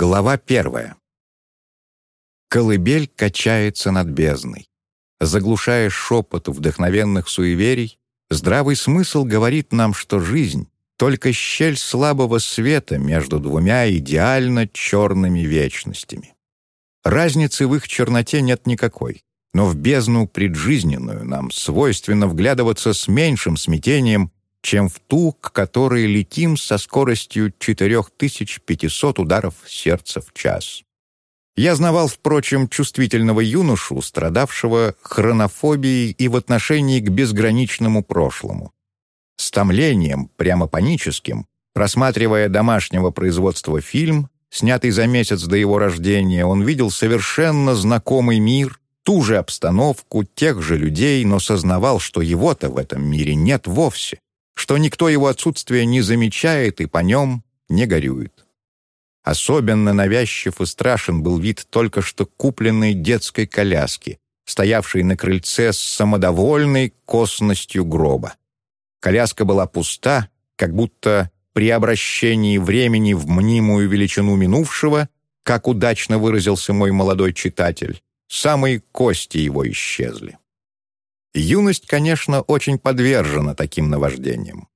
Глава первая. Колыбель качается над бездной. Заглушая шепот вдохновенных суеверий, здравый смысл говорит нам, что жизнь — только щель слабого света между двумя идеально черными вечностями. Разницы в их черноте нет никакой, но в бездну преджизненную нам свойственно вглядываться с меньшим смятением, чем в ту, к которой летим со скоростью 4500 ударов сердца в час. Я знавал, впрочем, чувствительного юношу, страдавшего хронофобией и в отношении к безграничному прошлому. С томлением, прямо паническим, просматривая домашнего производства фильм, снятый за месяц до его рождения, он видел совершенно знакомый мир, ту же обстановку, тех же людей, но сознавал, что его-то в этом мире нет вовсе что никто его отсутствия не замечает и по нем не горюет. Особенно навязчив и страшен был вид только что купленной детской коляски, стоявшей на крыльце с самодовольной косностью гроба. Коляска была пуста, как будто при обращении времени в мнимую величину минувшего, как удачно выразился мой молодой читатель, самые кости его исчезли. Юность, конечно, очень подвержена таким наваждениям.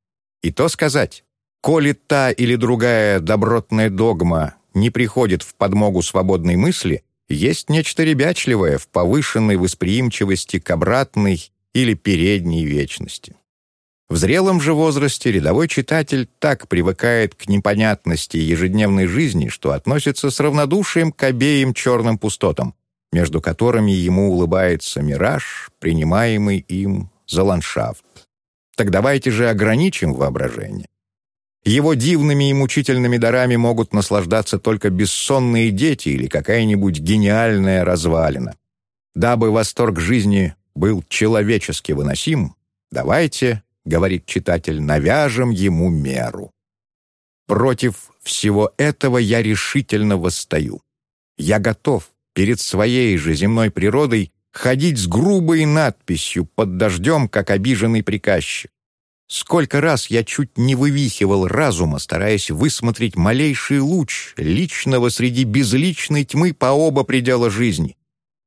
И то сказать, коли та или другая добротная догма не приходит в подмогу свободной мысли, есть нечто ребячливое в повышенной восприимчивости к обратной или передней вечности. В зрелом же возрасте рядовой читатель так привыкает к непонятности ежедневной жизни, что относится с равнодушием к обеим черным пустотам, между которыми ему улыбается мираж, принимаемый им за ландшафт. Так давайте же ограничим воображение. Его дивными и мучительными дарами могут наслаждаться только бессонные дети или какая-нибудь гениальная развалина. Дабы восторг жизни был человечески выносим, давайте, говорит читатель, навяжем ему меру. Против всего этого я решительно восстаю. Я готов, перед своей же земной природой ходить с грубой надписью под дождем, как обиженный приказчик. Сколько раз я чуть не вывихивал разума, стараясь высмотреть малейший луч личного среди безличной тьмы по оба предела жизни.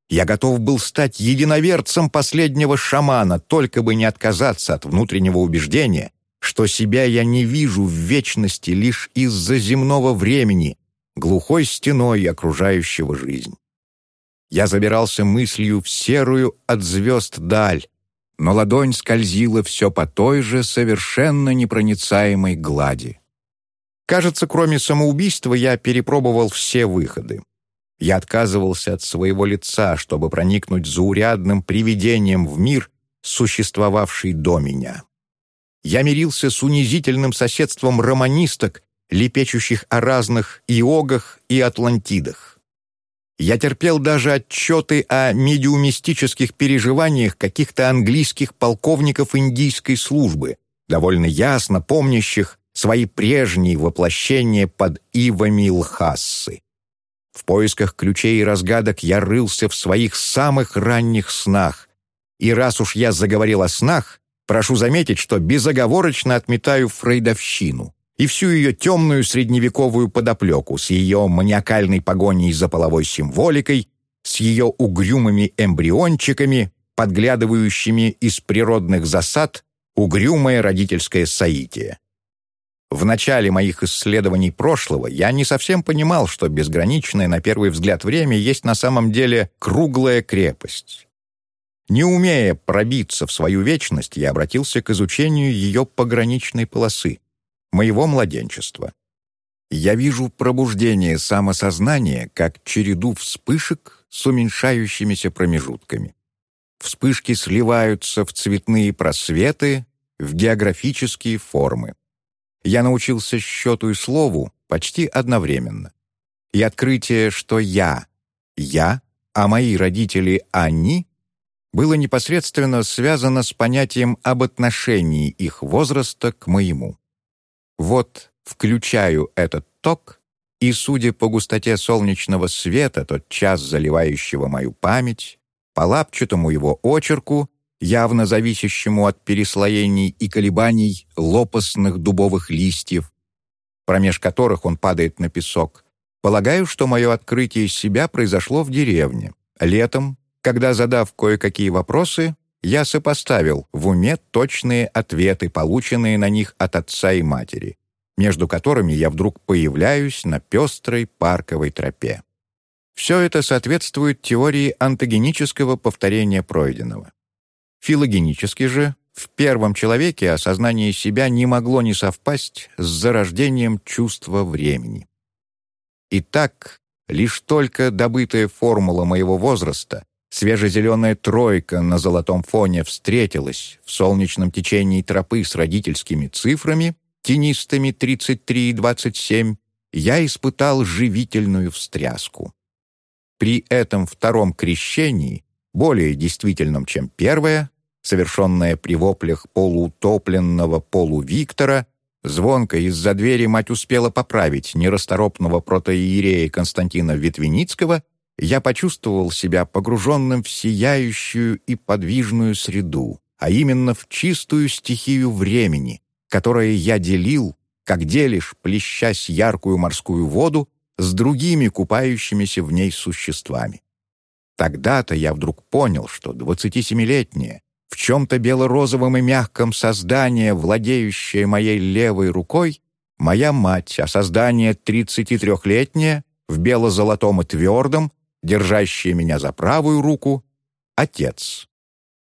Я готов был стать единоверцем последнего шамана, только бы не отказаться от внутреннего убеждения, что себя я не вижу в вечности лишь из-за земного времени, глухой стеной окружающего жизнь. Я забирался мыслью в серую от звезд даль, но ладонь скользила все по той же совершенно непроницаемой глади. Кажется, кроме самоубийства я перепробовал все выходы. Я отказывался от своего лица, чтобы проникнуть заурядным привидением в мир, существовавший до меня. Я мирился с унизительным соседством романисток, лепечущих о разных иогах и атлантидах. Я терпел даже отчеты о медиумистических переживаниях каких-то английских полковников индийской службы, довольно ясно помнящих свои прежние воплощения под ивами Лхассы. В поисках ключей и разгадок я рылся в своих самых ранних снах. И раз уж я заговорил о снах, прошу заметить, что безоговорочно отметаю фрейдовщину и всю ее темную средневековую подоплеку с ее маниакальной погоней за половой символикой, с ее угрюмыми эмбриончиками, подглядывающими из природных засад угрюмое родительское соитие. В начале моих исследований прошлого я не совсем понимал, что безграничное на первый взгляд время есть на самом деле круглая крепость. Не умея пробиться в свою вечность, я обратился к изучению ее пограничной полосы моего младенчества. Я вижу пробуждение самосознания как череду вспышек с уменьшающимися промежутками. Вспышки сливаются в цветные просветы, в географические формы. Я научился счету и слову почти одновременно. И открытие, что я — я, а мои родители — они, было непосредственно связано с понятием об отношении их возраста к моему. Вот включаю этот ток, и, судя по густоте солнечного света, тот час заливающего мою память, по лапчатому его очерку, явно зависящему от переслоений и колебаний лопастных дубовых листьев, промеж которых он падает на песок, Полагаю, что мое открытие себя произошло в деревне. Летом, когда, задав кое-какие вопросы, я сопоставил в уме точные ответы, полученные на них от отца и матери, между которыми я вдруг появляюсь на пестрой парковой тропе. Все это соответствует теории антогенического повторения пройденного. Филогенически же, в первом человеке осознание себя не могло не совпасть с зарождением чувства времени. Итак, лишь только добытая формула моего возраста, свежезеленая тройка на золотом фоне встретилась в солнечном течении тропы с родительскими цифрами, тенистыми 33 и 27, я испытал живительную встряску. При этом втором крещении, более действительном, чем первое, совершенное при воплях полуутопленного полувиктора, звонко из-за двери мать успела поправить нерасторопного протоиерея Константина Ветвеницкого, я почувствовал себя погруженным в сияющую и подвижную среду, а именно в чистую стихию времени, которое я делил, как делишь, плещась яркую морскую воду, с другими купающимися в ней существами. Тогда-то я вдруг понял, что 27-летнее, в чем-то бело-розовом и мягком создание, владеющее моей левой рукой, моя мать, а создание 33-летнее, в бело-золотом и твердом, держащее меня за правую руку, отец.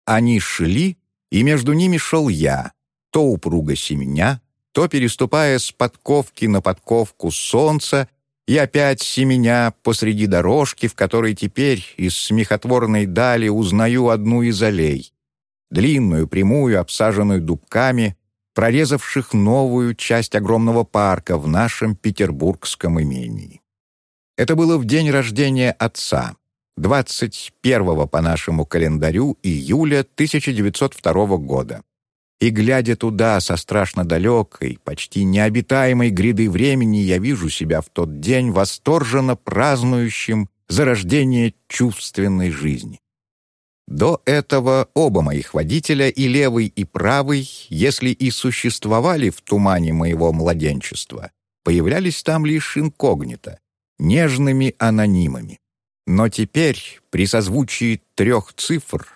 Они шли, и между ними шел я, то упруго семеня, то переступая с подковки на подковку солнца и опять семеня посреди дорожки, в которой теперь из смехотворной дали узнаю одну из аллей, длинную, прямую, обсаженную дубками, прорезавших новую часть огромного парка в нашем петербургском имении. Это было в день рождения отца, 21 по нашему календарю июля 1902 года. И, глядя туда со страшно далекой, почти необитаемой гряды времени, я вижу себя в тот день восторженно празднующим зарождение чувственной жизни. До этого оба моих водителя, и левый, и правый, если и существовали в тумане моего младенчества, появлялись там лишь инкогнито, нежными анонимами. Но теперь, при созвучии трех цифр,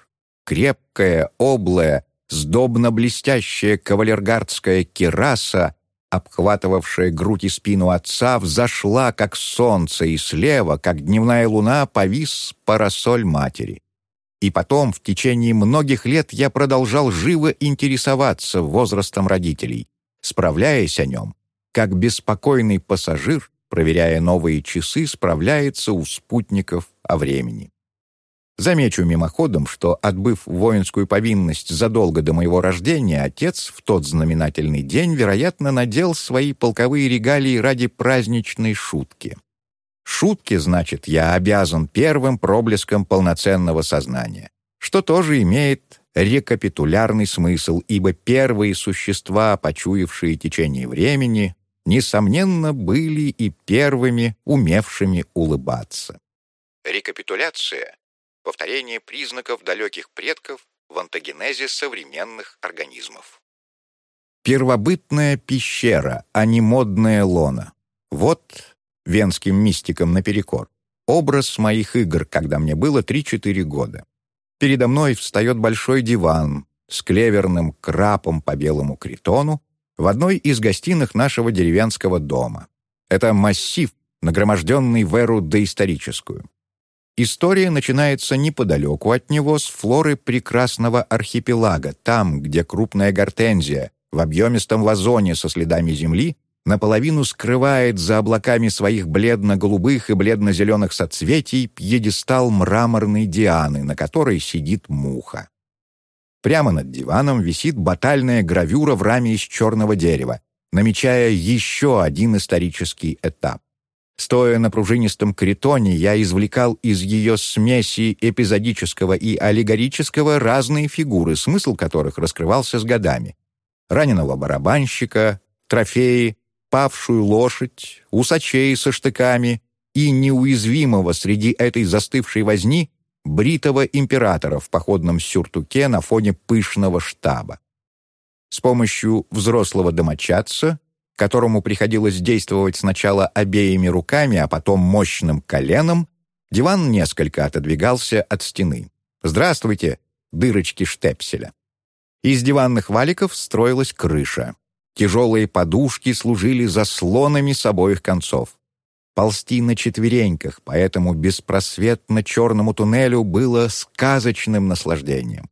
крепкая, облая, сдобно-блестящая кавалергардская кираса, обхватывавшая грудь и спину отца, взошла, как солнце, и слева, как дневная луна, повис парасоль матери. И потом, в течение многих лет, я продолжал живо интересоваться возрастом родителей, справляясь о нем, как беспокойный пассажир, проверяя новые часы, справляется у спутников о времени. Замечу мимоходом, что, отбыв воинскую повинность задолго до моего рождения, отец в тот знаменательный день, вероятно, надел свои полковые регалии ради праздничной шутки. Шутки, значит, я обязан первым проблеском полноценного сознания, что тоже имеет рекапитулярный смысл, ибо первые существа, почуявшие течение времени, несомненно, были и первыми, умевшими улыбаться. Рекапитуляция — повторение признаков далеких предков в антогенезе современных организмов. Первобытная пещера, а не модная лона. Вот венским мистикам наперекор, образ моих игр, когда мне было 3-4 года. Передо мной встает большой диван с клеверным крапом по белому критону в одной из гостиных нашего деревенского дома. Это массив, нагроможденный в эру доисторическую. История начинается неподалеку от него с флоры прекрасного архипелага, там, где крупная гортензия в объемистом вазоне со следами земли наполовину скрывает за облаками своих бледно-голубых и бледно-зеленых соцветий пьедестал мраморной дианы, на которой сидит муха. Прямо над диваном висит батальная гравюра в раме из черного дерева, намечая еще один исторический этап. Стоя на пружинистом критоне, я извлекал из ее смеси эпизодического и аллегорического разные фигуры, смысл которых раскрывался с годами. Раненого барабанщика, трофеи, павшую лошадь, усачей со штыками и неуязвимого среди этой застывшей возни бритого императора в походном сюртуке на фоне пышного штаба. С помощью взрослого домочадца, которому приходилось действовать сначала обеими руками, а потом мощным коленом, диван несколько отодвигался от стены. «Здравствуйте!» — дырочки штепселя. Из диванных валиков строилась крыша. Тяжелые подушки служили заслонами с обоих концов. Ползти на четвереньках по этому беспросветно черному туннелю было сказочным наслаждением.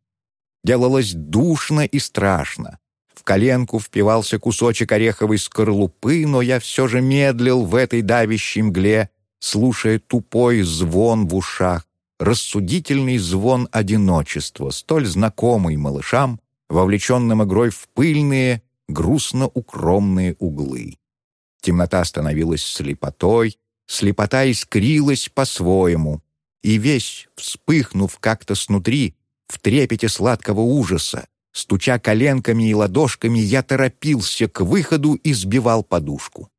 Делалось душно и страшно. В коленку впивался кусочек ореховой скорлупы, но я все же медлил в этой давящей мгле, слушая тупой звон в ушах, рассудительный звон одиночества, столь знакомый малышам, вовлеченным игрой в пыльные, грустно-укромные углы. Темнота становилась слепотой, слепота искрилась по-своему, и весь, вспыхнув как-то снутри, в трепете сладкого ужаса, стуча коленками и ладошками, я торопился к выходу и сбивал подушку.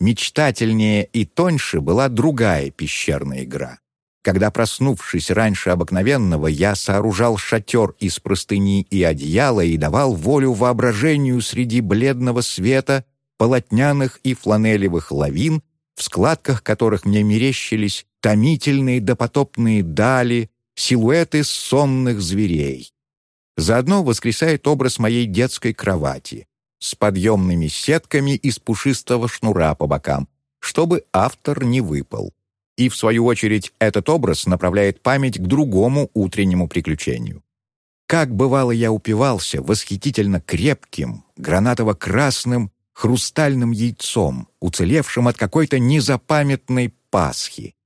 Мечтательнее и тоньше была другая пещерная игра. Когда, проснувшись раньше обыкновенного, я сооружал шатер из простыни и одеяла и давал волю воображению среди бледного света, полотняных и фланелевых лавин, в складках которых мне мерещились томительные допотопные дали, силуэты сонных зверей. Заодно воскресает образ моей детской кровати с подъемными сетками из пушистого шнура по бокам, чтобы автор не выпал. И, в свою очередь, этот образ направляет память к другому утреннему приключению. Как бывало я упивался восхитительно крепким, гранатово-красным, хрустальным яйцом, уцелевшим от какой-то незапамятной Пасхи.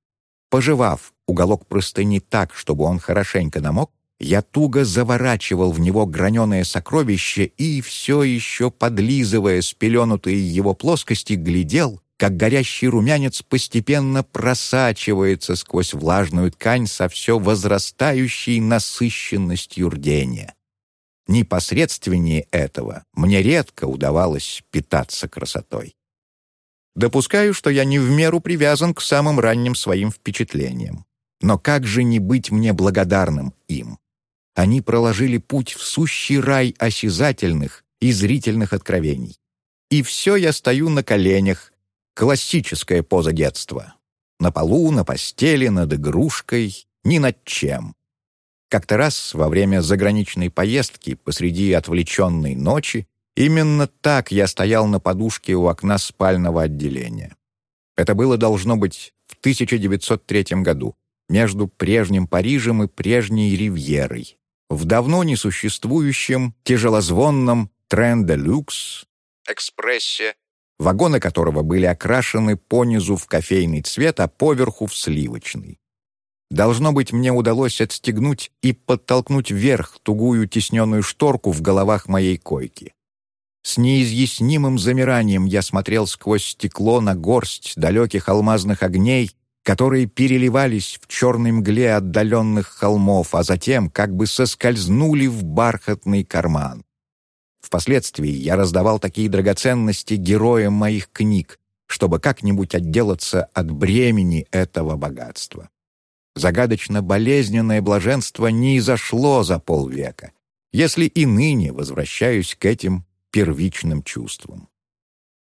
Пожевав уголок простыни так, чтобы он хорошенько намок, я туго заворачивал в него граненое сокровище и, все еще подлизывая спеленутые его плоскости, глядел, как горящий румянец постепенно просачивается сквозь влажную ткань со все возрастающей насыщенностью рдения. Непосредственнее этого мне редко удавалось питаться красотой. Допускаю, что я не в меру привязан к самым ранним своим впечатлениям. Но как же не быть мне благодарным им? Они проложили путь в сущий рай осязательных и зрительных откровений. И все я стою на коленях, Классическая поза детства. На полу, на постели, над игрушкой, ни над чем. Как-то раз во время заграничной поездки посреди отвлеченной ночи именно так я стоял на подушке у окна спального отделения. Это было, должно быть, в 1903 году, между прежним Парижем и прежней Ривьерой, в давно несуществующем тяжелозвонном «Трен де люкс» экспрессе вагоны которого были окрашены понизу в кофейный цвет, а поверху в сливочный. Должно быть, мне удалось отстегнуть и подтолкнуть вверх тугую тесненную шторку в головах моей койки. С неизъяснимым замиранием я смотрел сквозь стекло на горсть далеких алмазных огней, которые переливались в черной мгле отдаленных холмов, а затем как бы соскользнули в бархатный карман. Впоследствии я раздавал такие драгоценности героям моих книг, чтобы как-нибудь отделаться от бремени этого богатства. Загадочно болезненное блаженство не изошло за полвека, если и ныне возвращаюсь к этим первичным чувствам.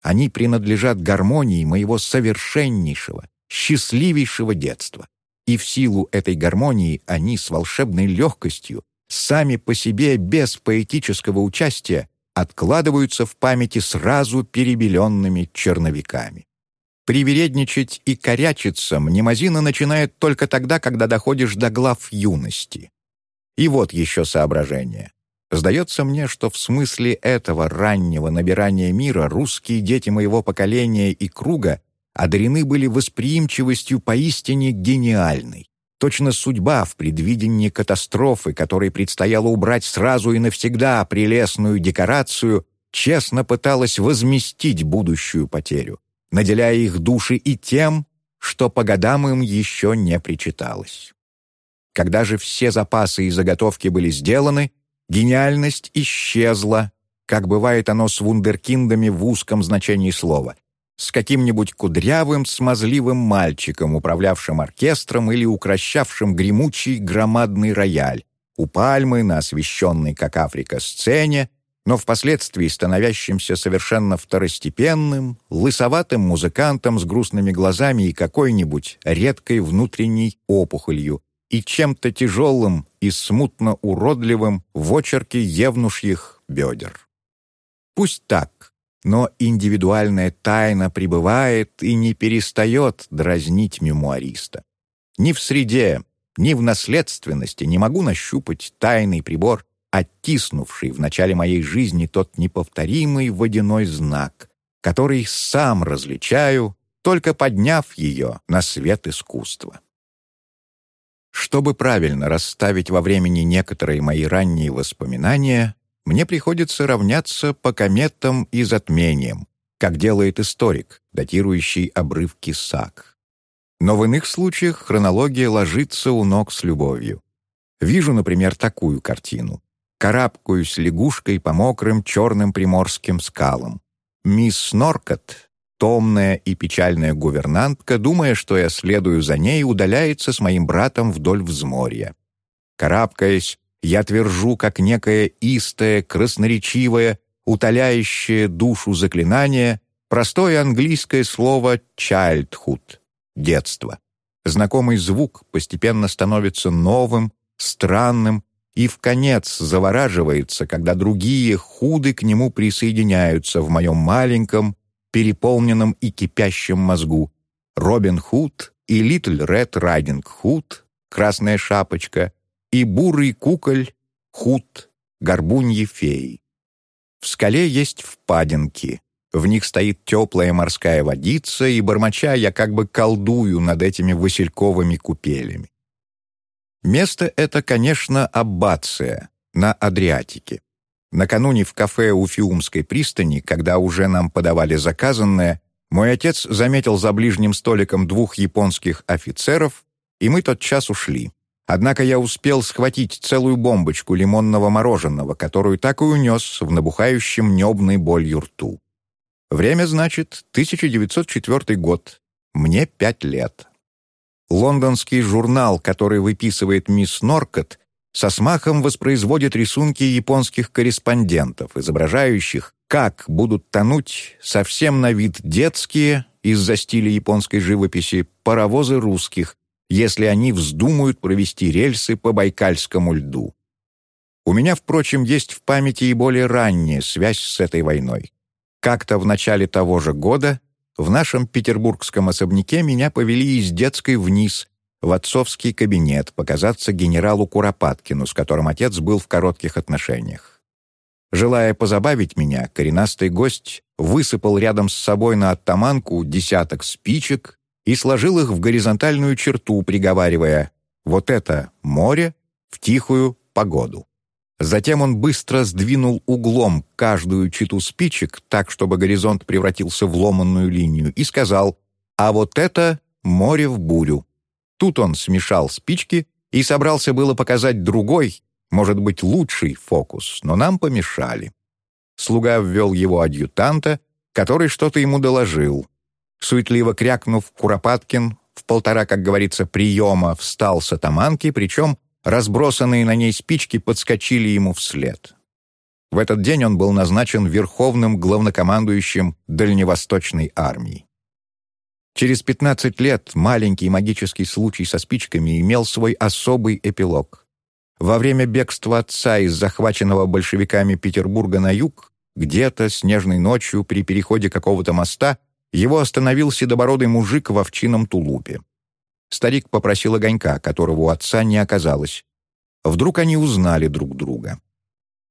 Они принадлежат гармонии моего совершеннейшего, счастливейшего детства. И в силу этой гармонии они с волшебной легкостью сами по себе без поэтического участия откладываются в памяти сразу перебеленными черновиками. Привередничать и корячиться мнемозина начинает только тогда, когда доходишь до глав юности. И вот еще соображение. Сдается мне, что в смысле этого раннего набирания мира русские дети моего поколения и круга одарены были восприимчивостью поистине гениальной. Точно судьба в предвидении катастрофы, которой предстояло убрать сразу и навсегда прелестную декорацию, честно пыталась возместить будущую потерю, наделяя их души и тем, что по годам им еще не причиталось. Когда же все запасы и заготовки были сделаны, гениальность исчезла, как бывает оно с вундеркиндами в узком значении слова, с каким-нибудь кудрявым, смазливым мальчиком, управлявшим оркестром или укращавшим гремучий громадный рояль, у пальмы на освещенной, как Африка, сцене, но впоследствии становящимся совершенно второстепенным, лысоватым музыкантом с грустными глазами и какой-нибудь редкой внутренней опухолью и чем-то тяжелым и смутно уродливым в очерке евнушьих бедер. Пусть так, но индивидуальная тайна пребывает и не перестает дразнить мемуариста. Ни в среде, ни в наследственности не могу нащупать тайный прибор, оттиснувший в начале моей жизни тот неповторимый водяной знак, который сам различаю, только подняв ее на свет искусства. Чтобы правильно расставить во времени некоторые мои ранние воспоминания, мне приходится равняться по кометам и затмениям, как делает историк, датирующий обрывки САК. Но в иных случаях хронология ложится у ног с любовью. Вижу, например, такую картину. Карабкаюсь лягушкой по мокрым черным приморским скалам. Мисс Сноркот, томная и печальная гувернантка, думая, что я следую за ней, удаляется с моим братом вдоль взморья. Карабкаясь, я твержу, как некое истое, красноречивое, утоляющее душу заклинание, простое английское слово «childhood» — детство. Знакомый звук постепенно становится новым, странным и в конец завораживается, когда другие худы к нему присоединяются в моем маленьком, переполненном и кипящем мозгу. Робин Худ и Литл Ред Райдинг Худ, Красная Шапочка и бурый куколь Худ, горбуньи феи. В скале есть впадинки, в них стоит теплая морская водица, и, бормоча, я как бы колдую над этими васильковыми купелями. Место это, конечно, Аббация, на Адриатике. Накануне в кафе у Фиумской пристани, когда уже нам подавали заказанное, мой отец заметил за ближним столиком двух японских офицеров, и мы тот час ушли. Однако я успел схватить целую бомбочку лимонного мороженого, которую так и унес в набухающем небной болью рту. Время, значит, 1904 год. Мне пять лет. Лондонский журнал, который выписывает мисс Норкот, со смахом воспроизводит рисунки японских корреспондентов, изображающих, как будут тонуть совсем на вид детские, из-за стиля японской живописи, паровозы русских, если они вздумают провести рельсы по Байкальскому льду. У меня, впрочем, есть в памяти и более ранняя связь с этой войной. Как-то в начале того же года в нашем петербургском особняке меня повели из детской вниз, в отцовский кабинет, показаться генералу Куропаткину, с которым отец был в коротких отношениях. Желая позабавить меня, коренастый гость высыпал рядом с собой на оттаманку десяток спичек и сложил их в горизонтальную черту, приговаривая «Вот это море в тихую погоду». Затем он быстро сдвинул углом каждую читу спичек так, чтобы горизонт превратился в ломанную линию, и сказал «А вот это море в бурю». Тут он смешал спички и собрался было показать другой, может быть, лучший фокус, но нам помешали. Слуга ввел его адъютанта, который что-то ему доложил. Суетливо крякнув, Куропаткин в полтора, как говорится, приема встал с атаманки, причем разбросанные на ней спички подскочили ему вслед. В этот день он был назначен верховным главнокомандующим Дальневосточной армии. Через 15 лет маленький магический случай со спичками имел свой особый эпилог. Во время бегства отца из захваченного большевиками Петербурга на юг, где-то снежной ночью при переходе какого-то моста его остановил седобородый мужик в овчином тулупе. Старик попросил огонька, которого у отца не оказалось. Вдруг они узнали друг друга.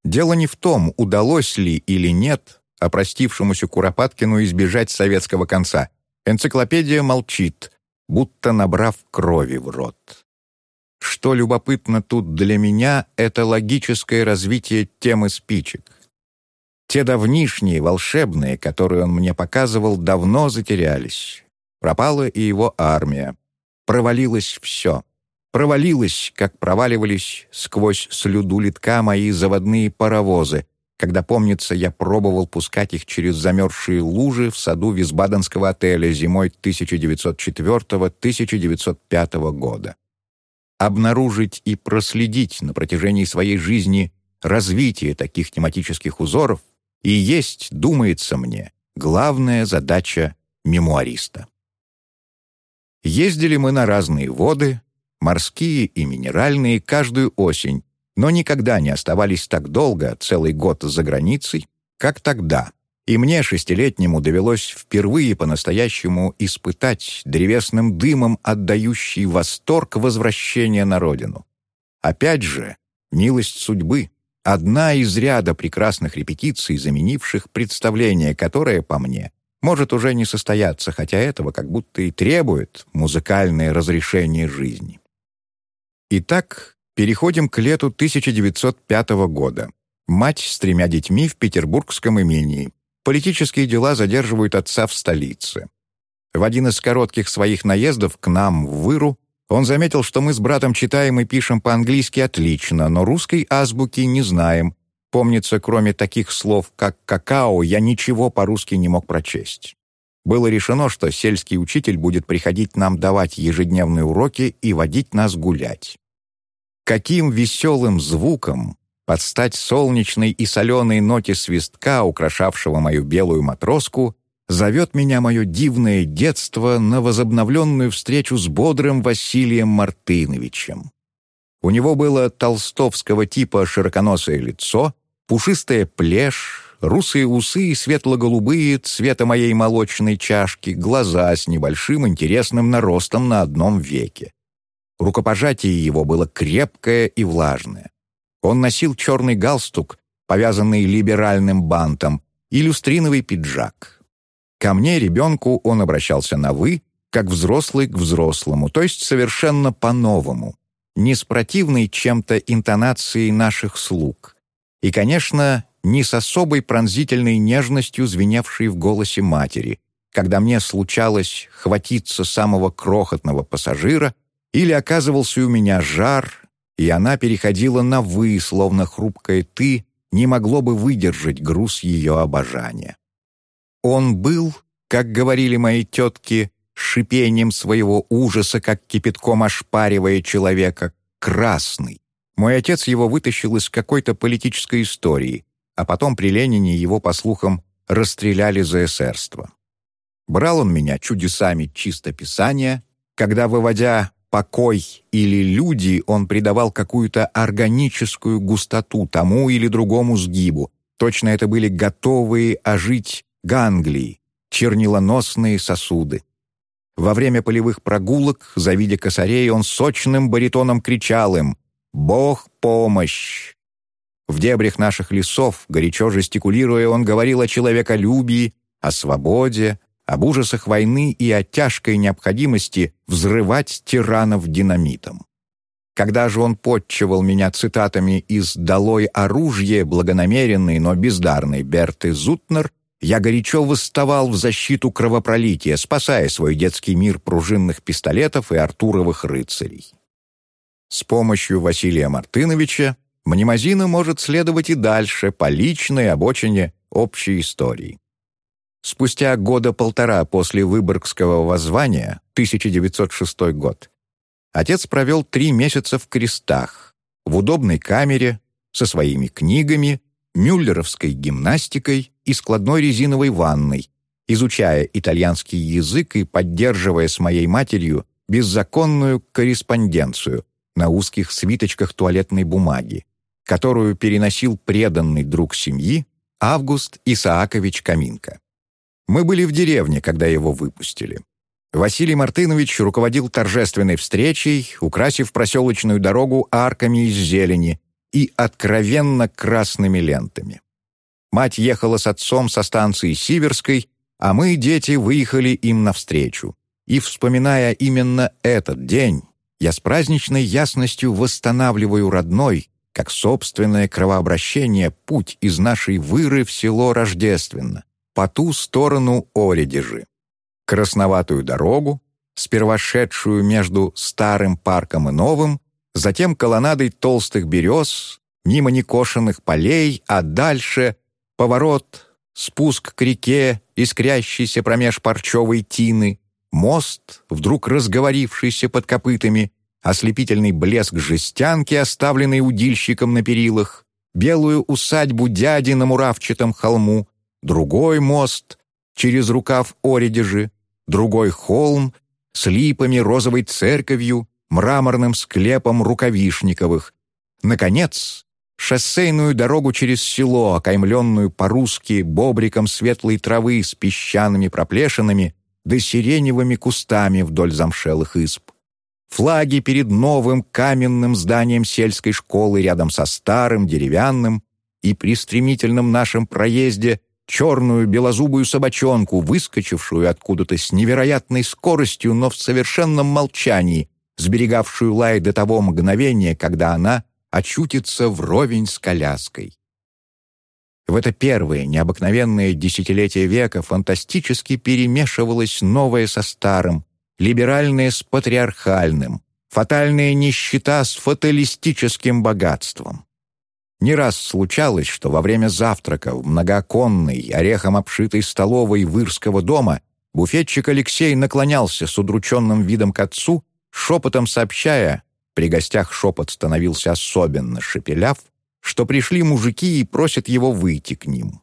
Дело не в том, удалось ли или нет опростившемуся Куропаткину избежать советского конца. Энциклопедия молчит, будто набрав крови в рот. Что любопытно тут для меня, это логическое развитие темы спичек. Те давнишние, волшебные, которые он мне показывал, давно затерялись. Пропала и его армия. Провалилось все. Провалилось, как проваливались сквозь слюду литка мои заводные паровозы, когда, помнится, я пробовал пускать их через замерзшие лужи в саду Висбаденского отеля зимой 1904-1905 года. Обнаружить и проследить на протяжении своей жизни развитие таких тематических узоров и есть, думается мне, главная задача мемуариста. Ездили мы на разные воды, морские и минеральные, каждую осень, но никогда не оставались так долго, целый год за границей, как тогда. И мне, шестилетнему, довелось впервые по-настоящему испытать древесным дымом отдающий восторг возвращения на родину. Опять же, милость судьбы, одна из ряда прекрасных репетиций, заменивших представление, которое, по мне, может уже не состояться, хотя этого как будто и требует музыкальное разрешение жизни. Итак, переходим к лету 1905 года. Мать с тремя детьми в петербургском имении. Политические дела задерживают отца в столице. В один из коротких своих наездов к нам в Выру он заметил, что мы с братом читаем и пишем по-английски отлично, но русской азбуки не знаем, Помнится, кроме таких слов, как «какао», я ничего по-русски не мог прочесть. Было решено, что сельский учитель будет приходить нам давать ежедневные уроки и водить нас гулять. Каким веселым звуком под стать солнечной и соленой ноте свистка, украшавшего мою белую матроску, зовет меня мое дивное детство на возобновленную встречу с бодрым Василием Мартыновичем. У него было толстовского типа широконосое лицо, пушистая плешь, русые усы светло-голубые цвета моей молочной чашки, глаза с небольшим интересным наростом на одном веке. Рукопожатие его было крепкое и влажное. Он носил черный галстук, повязанный либеральным бантом, и люстриновый пиджак. Ко мне, ребенку, он обращался на «вы», как взрослый к взрослому, то есть совершенно по-новому, не с противной чем-то интонацией наших слуг — и, конечно, не с особой пронзительной нежностью, звеневшей в голосе матери, когда мне случалось хватиться самого крохотного пассажира или оказывался у меня жар, и она переходила на «вы», словно хрупкое «ты», не могло бы выдержать груз ее обожания. Он был, как говорили мои тетки, шипением своего ужаса, как кипятком ошпаривая человека, красный, мой отец его вытащил из какой-то политической истории, а потом при Ленине его, по слухам, расстреляли за эсерство. Брал он меня чудесами чистописания, когда, выводя «покой» или «люди», он придавал какую-то органическую густоту тому или другому сгибу. Точно это были готовые ожить ганглии, чернилоносные сосуды. Во время полевых прогулок, завидя косарей, он сочным баритоном кричал им Бог помощь!» В дебрях наших лесов, горячо жестикулируя, он говорил о человеколюбии, о свободе, об ужасах войны и о тяжкой необходимости взрывать тиранов динамитом. Когда же он подчевал меня цитатами из «Долой оружие» благонамеренной, но бездарной Берты Зутнер, я горячо восставал в защиту кровопролития, спасая свой детский мир пружинных пистолетов и артуровых рыцарей. С помощью Василия Мартыновича Мнемозина может следовать и дальше по личной обочине общей истории. Спустя года полтора после Выборгского воззвания, 1906 год, отец провел три месяца в крестах, в удобной камере, со своими книгами, мюллеровской гимнастикой и складной резиновой ванной, изучая итальянский язык и поддерживая с моей матерью беззаконную корреспонденцию, на узких свиточках туалетной бумаги, которую переносил преданный друг семьи Август Исаакович Каминка. Мы были в деревне, когда его выпустили. Василий Мартынович руководил торжественной встречей, украсив проселочную дорогу арками из зелени и откровенно красными лентами. Мать ехала с отцом со станции Сиверской, а мы, дети, выехали им навстречу. И, вспоминая именно этот день, я с праздничной ясностью восстанавливаю родной, как собственное кровообращение, путь из нашей выры в село Рождественно, по ту сторону Оредежи. Красноватую дорогу, сперва шедшую между старым парком и новым, затем колоннадой толстых берез, мимо некошенных полей, а дальше поворот, спуск к реке, искрящийся промеж парчевой тины, мост, вдруг разговорившийся под копытами, ослепительный блеск жестянки, оставленной удильщиком на перилах, белую усадьбу дяди на муравчатом холму, другой мост через рукав Оридежи, другой холм с липами, розовой церковью, мраморным склепом рукавишниковых. Наконец, шоссейную дорогу через село, окаймленную по-русски бобриком светлой травы с песчаными проплешинами да сиреневыми кустами вдоль замшелых исп. Флаги перед новым каменным зданием сельской школы рядом со старым деревянным и при стремительном нашем проезде черную белозубую собачонку, выскочившую откуда-то с невероятной скоростью, но в совершенном молчании, сберегавшую лай до того мгновения, когда она очутится вровень с коляской. В это первое необыкновенное десятилетие века фантастически перемешивалось новое со старым, либеральное с патриархальным, фатальная нищета с фаталистическим богатством. Не раз случалось, что во время завтрака в многооконной, орехом обшитой столовой Вырского дома буфетчик Алексей наклонялся с удрученным видом к отцу, шепотом сообщая, при гостях шепот становился особенно шепеляв, что пришли мужики и просят его выйти к ним.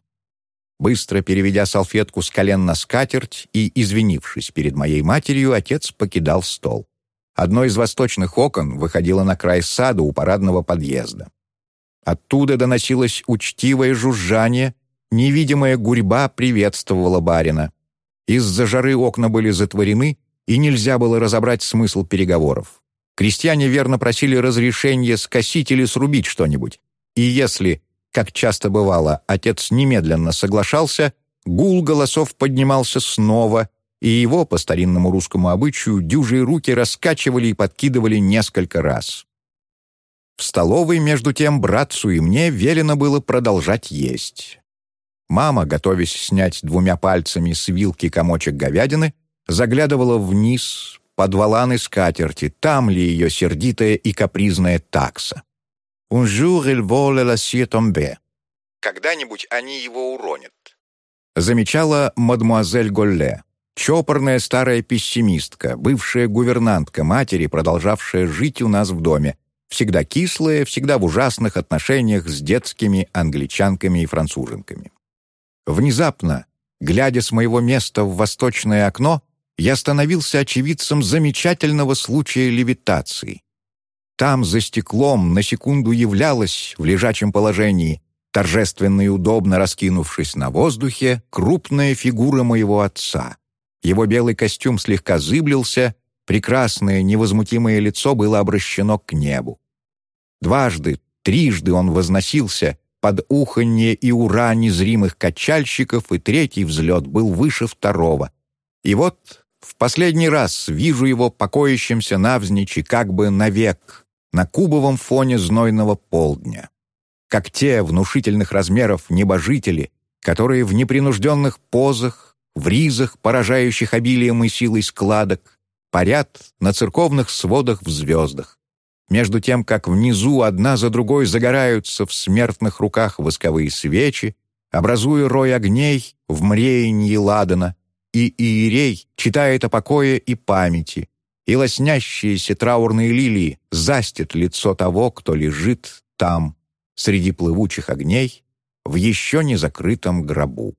Быстро переведя салфетку с колен на скатерть и извинившись перед моей матерью, отец покидал стол. Одно из восточных окон выходило на край сада у парадного подъезда. Оттуда доносилось учтивое жужжание, невидимая гурьба приветствовала барина. Из-за жары окна были затворены, и нельзя было разобрать смысл переговоров. Крестьяне верно просили разрешения скосить или срубить что-нибудь, и если как часто бывало, отец немедленно соглашался, гул голосов поднимался снова, и его, по старинному русскому обычаю, дюжие руки раскачивали и подкидывали несколько раз. В столовой, между тем, братцу и мне велено было продолжать есть. Мама, готовясь снять двумя пальцами с вилки комочек говядины, заглядывала вниз, под валаны скатерти, там ли ее сердитая и капризная такса. Un jour il vole l'acier tomber. Когда-нибудь они его уронят. Замечала мадмуазель Голле, чопорная старая пессимистка, бывшая гувернантка матери, продолжавшая жить у нас в доме, всегда кислая, всегда в ужасных отношениях с детскими англичанками и француженками. Внезапно, глядя с моего места в восточное окно, я становился очевидцем замечательного случая левитации. Там, за стеклом, на секунду являлась в лежачем положении, торжественно и удобно раскинувшись на воздухе, крупная фигура моего отца. Его белый костюм слегка зыблился, прекрасное невозмутимое лицо было обращено к небу. Дважды, трижды он возносился под уханье и ура незримых качальщиков, и третий взлет был выше второго. И вот в последний раз вижу его покоящимся навзничь и как бы навек на кубовом фоне знойного полдня. Как те внушительных размеров небожители, которые в непринужденных позах, в ризах, поражающих обилием и силой складок, парят на церковных сводах в звездах. Между тем, как внизу одна за другой загораются в смертных руках восковые свечи, образуя рой огней в мреянии ладана, и Иерей читает о покое и памяти, и лоснящиеся траурные лилии застят лицо того, кто лежит там, среди плывучих огней, в еще не закрытом гробу.